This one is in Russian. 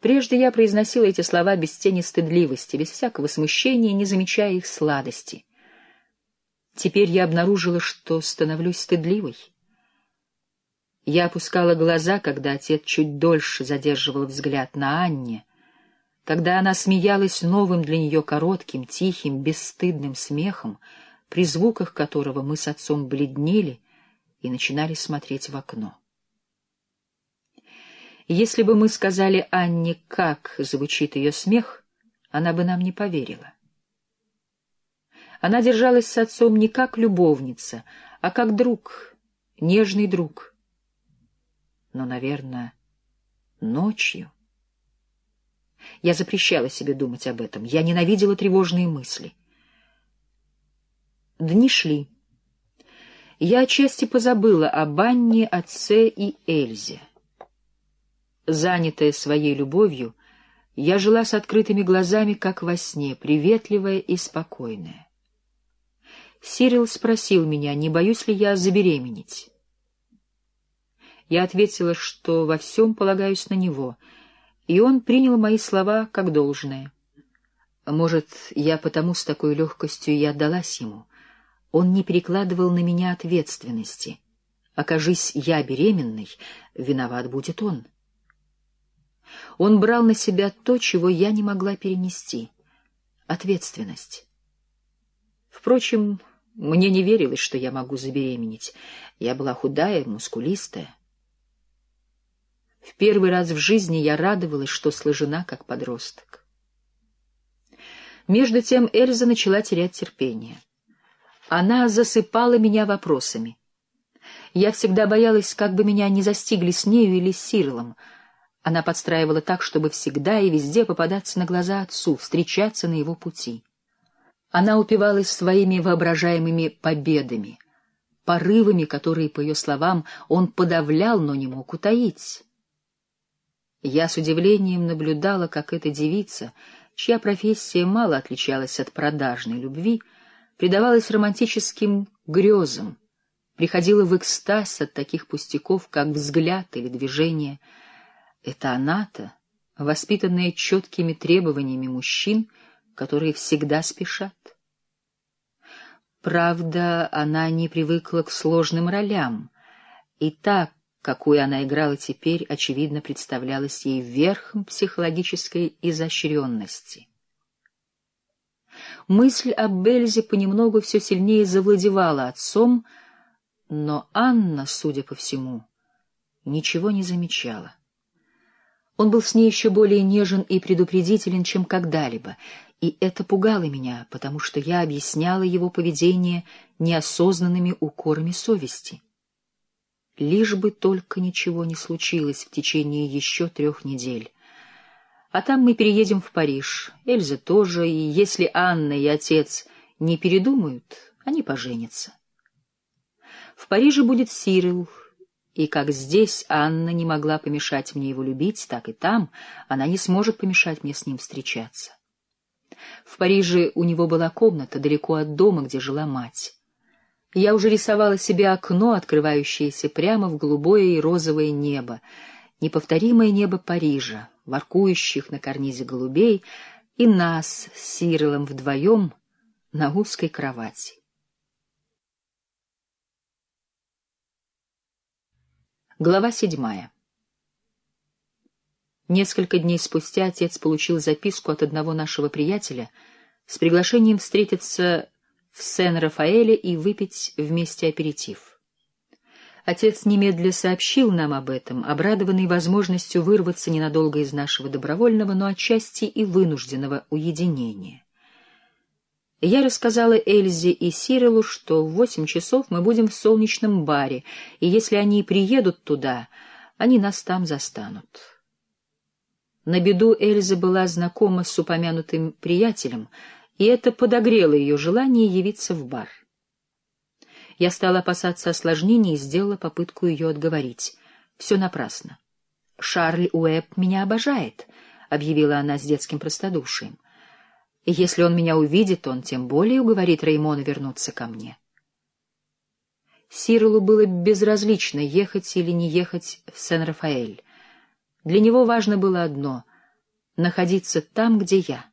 Прежде я произносила эти слова без тени стыдливости, без всякого смущения, не замечая их сладости. Теперь я обнаружила, что становлюсь стыдливой. Я опускала глаза, когда отец чуть дольше задерживал взгляд на Анне, когда она смеялась новым для нее коротким, тихим, бесстыдным смехом, при звуках которого мы с отцом бледнели и начинали смотреть в окно. Если бы мы сказали Анне, как звучит ее смех, она бы нам не поверила. Она держалась с отцом не как любовница, а как друг, нежный друг. Но, наверное, ночью... Я запрещала себе думать об этом. Я ненавидела тревожные мысли. Дни шли. Я отчасти позабыла о Банне, отце и Эльзе. Занятая своей любовью, я жила с открытыми глазами, как во сне, приветливая и спокойная. Сирил спросил меня, не боюсь ли я забеременеть. Я ответила, что во всем полагаюсь на него, и он принял мои слова как должное. Может, я потому с такой легкостью и отдалась ему. Он не перекладывал на меня ответственности. Окажись я беременной, виноват будет он. Он брал на себя то, чего я не могла перенести — ответственность. Впрочем, мне не верилось, что я могу забеременеть. Я была худая, мускулистая. В первый раз в жизни я радовалась, что сложена как подросток. Между тем Эльза начала терять терпение. Она засыпала меня вопросами. Я всегда боялась, как бы меня не застигли с нею или с Сирлом — она подстраивала так, чтобы всегда и везде попадаться на глаза отцу, встречаться на его пути. Она упивалась своими воображаемыми победами, порывами, которые, по ее словам, он подавлял, но не мог утаить. Я с удивлением наблюдала, как эта девица, чья профессия мало отличалась от продажной любви, предавалась романтическим грезам, приходила в экстаз от таких пустяков, как взгляд или движение — это она-то, воспитанная четкими требованиями мужчин, которые всегда спешат. Правда, она не привыкла к сложным ролям, и так, какую она играла теперь, очевидно, представлялась ей верхом психологической изощренности. Мысль об Бельзе понемногу все сильнее завладевала отцом, но Анна, судя по всему, ничего не замечала. Он был с ней еще более нежен и предупредителен, чем когда-либо, и это пугало меня, потому что я объясняла его поведение неосознанными укорами совести. Лишь бы только ничего не случилось в течение еще трех недель. А там мы переедем в Париж, Эльза тоже, и если Анна и отец не передумают, они поженятся. В Париже будет Сирил, и как здесь Анна не могла помешать мне его любить, так и там она не сможет помешать мне с ним встречаться. В Париже у него была комната далеко от дома, где жила мать. Я уже рисовала себе окно, открывающееся прямо в голубое и розовое небо, неповторимое небо Парижа, воркующих на карнизе голубей, и нас с Сирилом вдвоем на узкой кровати. Глава седьмая. Несколько дней спустя отец получил записку от одного нашего приятеля с приглашением встретиться в Сен-Рафаэле и выпить вместе аперитив. Отец немедля сообщил нам об этом, обрадованный возможностью вырваться ненадолго из нашего добровольного, но отчасти и вынужденного уединения. Я рассказала Эльзе и Сирилу, что в восемь часов мы будем в солнечном баре, и если они приедут туда, они нас там застанут. На беду Эльза была знакома с упомянутым приятелем, и это подогрело ее желание явиться в бар. Я стала опасаться осложнений и сделала попытку ее отговорить. Все напрасно. «Шарль Уэбб меня обожает», — объявила она с детским простодушием и если он меня увидит, он тем более уговорит Реймона вернуться ко мне. Сирлу было безразлично, ехать или не ехать в Сен-Рафаэль. Для него важно было одно находиться там, где я.